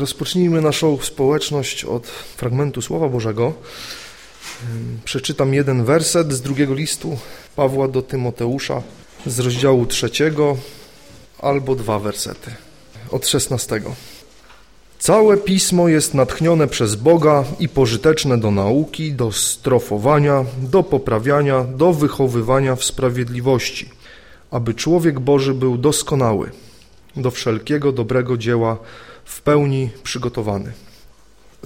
Rozpocznijmy naszą społeczność od fragmentu Słowa Bożego. Przeczytam jeden werset z drugiego listu Pawła do Tymoteusza z rozdziału trzeciego albo dwa wersety od szesnastego. Całe pismo jest natchnione przez Boga i pożyteczne do nauki, do strofowania, do poprawiania, do wychowywania w sprawiedliwości, aby człowiek Boży był doskonały, do wszelkiego dobrego dzieła w pełni przygotowany.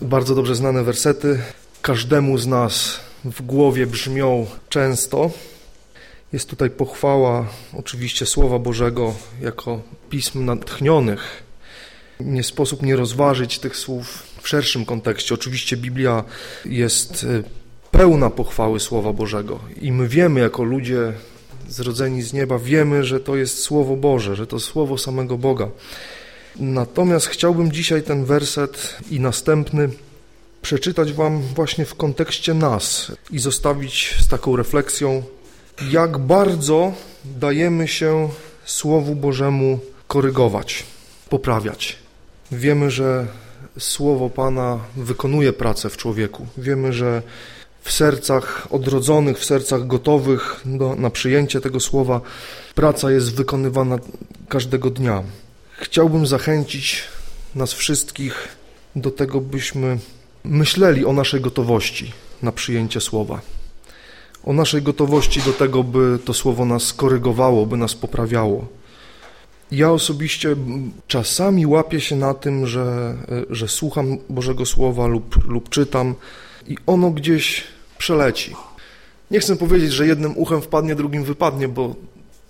Bardzo dobrze znane wersety, każdemu z nas w głowie brzmią często. Jest tutaj pochwała oczywiście Słowa Bożego jako pism natchnionych. Nie sposób nie rozważyć tych słów w szerszym kontekście. Oczywiście Biblia jest e, pełna pochwały Słowa Bożego i my wiemy jako ludzie zrodzeni z nieba, wiemy, że to jest Słowo Boże, że to Słowo samego Boga. Natomiast chciałbym dzisiaj ten werset i następny przeczytać Wam właśnie w kontekście nas i zostawić z taką refleksją, jak bardzo dajemy się Słowu Bożemu korygować, poprawiać. Wiemy, że Słowo Pana wykonuje pracę w człowieku. Wiemy, że w sercach odrodzonych, w sercach gotowych do, na przyjęcie tego Słowa praca jest wykonywana każdego dnia. Chciałbym zachęcić nas wszystkich do tego, byśmy myśleli o naszej gotowości na przyjęcie Słowa. O naszej gotowości do tego, by to Słowo nas korygowało, by nas poprawiało. Ja osobiście czasami łapię się na tym, że, że słucham Bożego Słowa lub, lub czytam i ono gdzieś przeleci. Nie chcę powiedzieć, że jednym uchem wpadnie, drugim wypadnie, bo,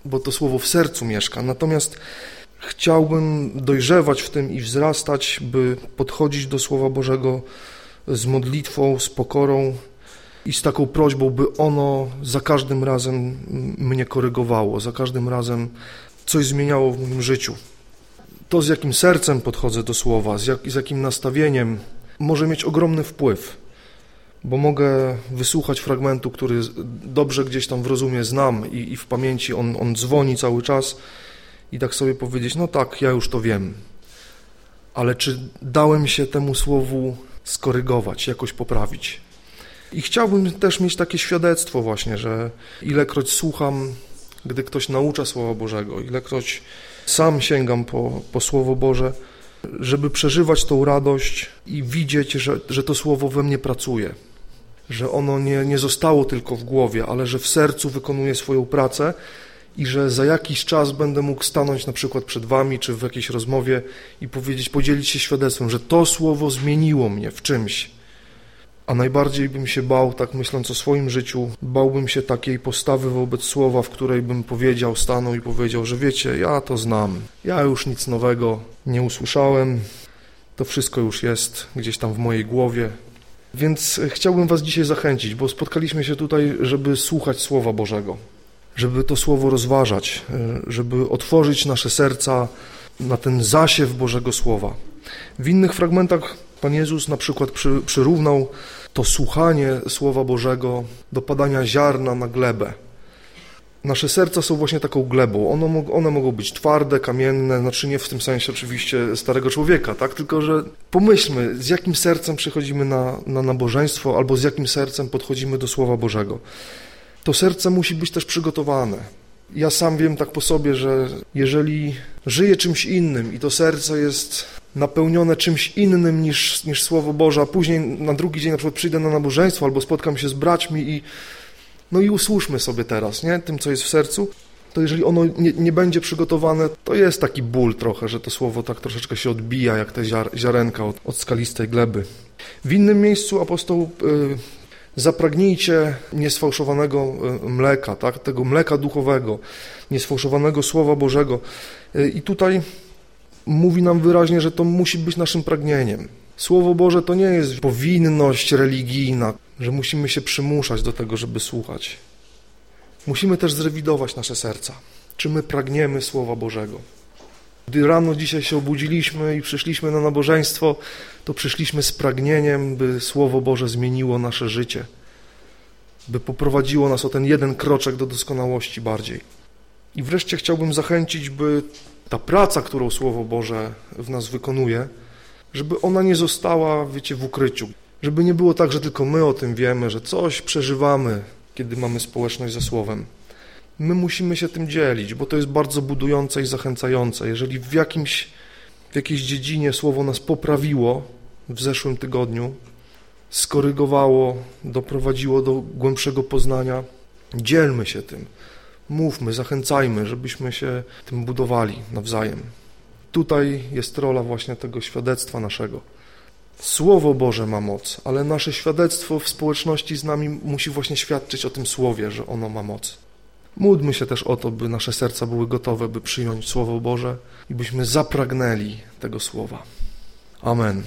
bo to Słowo w sercu mieszka. Natomiast chciałbym dojrzewać w tym i wzrastać, by podchodzić do Słowa Bożego z modlitwą, z pokorą i z taką prośbą, by ono za każdym razem mnie korygowało, za każdym razem coś zmieniało w moim życiu. To, z jakim sercem podchodzę do słowa, z, jak, z jakim nastawieniem, może mieć ogromny wpływ, bo mogę wysłuchać fragmentu, który dobrze gdzieś tam w rozumie znam i, i w pamięci on, on dzwoni cały czas i tak sobie powiedzieć, no tak, ja już to wiem. Ale czy dałem się temu słowu skorygować, jakoś poprawić? I chciałbym też mieć takie świadectwo właśnie, że ilekroć słucham gdy ktoś naucza Słowa Bożego, ilekroć sam sięgam po, po Słowo Boże, żeby przeżywać tą radość i widzieć, że, że to Słowo we mnie pracuje, że ono nie, nie zostało tylko w głowie, ale że w sercu wykonuje swoją pracę i że za jakiś czas będę mógł stanąć na przykład przed Wami, czy w jakiejś rozmowie i powiedzieć, podzielić się świadectwem, że to Słowo zmieniło mnie w czymś, a najbardziej bym się bał, tak myśląc o swoim życiu, bałbym się takiej postawy wobec słowa, w której bym powiedział, stanął i powiedział, że wiecie, ja to znam, ja już nic nowego nie usłyszałem, to wszystko już jest gdzieś tam w mojej głowie. Więc chciałbym Was dzisiaj zachęcić, bo spotkaliśmy się tutaj, żeby słuchać Słowa Bożego, żeby to Słowo rozważać, żeby otworzyć nasze serca na ten zasiew Bożego Słowa. W innych fragmentach Pan Jezus na przykład przy, przyrównał to słuchanie Słowa Bożego do padania ziarna na glebę. Nasze serca są właśnie taką glebą. One, one mogą być twarde, kamienne, znaczy nie w tym sensie oczywiście starego człowieka, tak? tylko że pomyślmy, z jakim sercem przychodzimy na, na nabożeństwo albo z jakim sercem podchodzimy do Słowa Bożego. To serce musi być też przygotowane. Ja sam wiem tak po sobie, że jeżeli żyję czymś innym i to serce jest napełnione czymś innym niż, niż Słowo Boże, a później na drugi dzień na przykład przyjdę na nabożeństwo albo spotkam się z braćmi i no i usłyszmy sobie teraz, nie, tym co jest w sercu, to jeżeli ono nie, nie, będzie przygotowane, to jest taki ból trochę, że to słowo tak troszeczkę się odbija, jak te ziar, ziarenka od, od, skalistej gleby. W innym miejscu apostoł y, zapragnijcie niesfałszowanego y, mleka, tak, tego mleka duchowego, niesfałszowanego Słowa Bożego. Y, I tutaj mówi nam wyraźnie, że to musi być naszym pragnieniem. Słowo Boże to nie jest powinność religijna, że musimy się przymuszać do tego, żeby słuchać. Musimy też zrewidować nasze serca. Czy my pragniemy Słowa Bożego? Gdy rano dzisiaj się obudziliśmy i przyszliśmy na nabożeństwo, to przyszliśmy z pragnieniem, by Słowo Boże zmieniło nasze życie, by poprowadziło nas o ten jeden kroczek do doskonałości bardziej. I wreszcie chciałbym zachęcić, by ta praca, którą Słowo Boże w nas wykonuje, żeby ona nie została, wiecie, w ukryciu. Żeby nie było tak, że tylko my o tym wiemy, że coś przeżywamy, kiedy mamy społeczność ze Słowem. My musimy się tym dzielić, bo to jest bardzo budujące i zachęcające. Jeżeli w, jakimś, w jakiejś dziedzinie Słowo nas poprawiło w zeszłym tygodniu, skorygowało, doprowadziło do głębszego poznania, dzielmy się tym. Mówmy, zachęcajmy, żebyśmy się tym budowali nawzajem. Tutaj jest rola właśnie tego świadectwa naszego. Słowo Boże ma moc, ale nasze świadectwo w społeczności z nami musi właśnie świadczyć o tym Słowie, że ono ma moc. Módlmy się też o to, by nasze serca były gotowe, by przyjąć Słowo Boże i byśmy zapragnęli tego Słowa. Amen.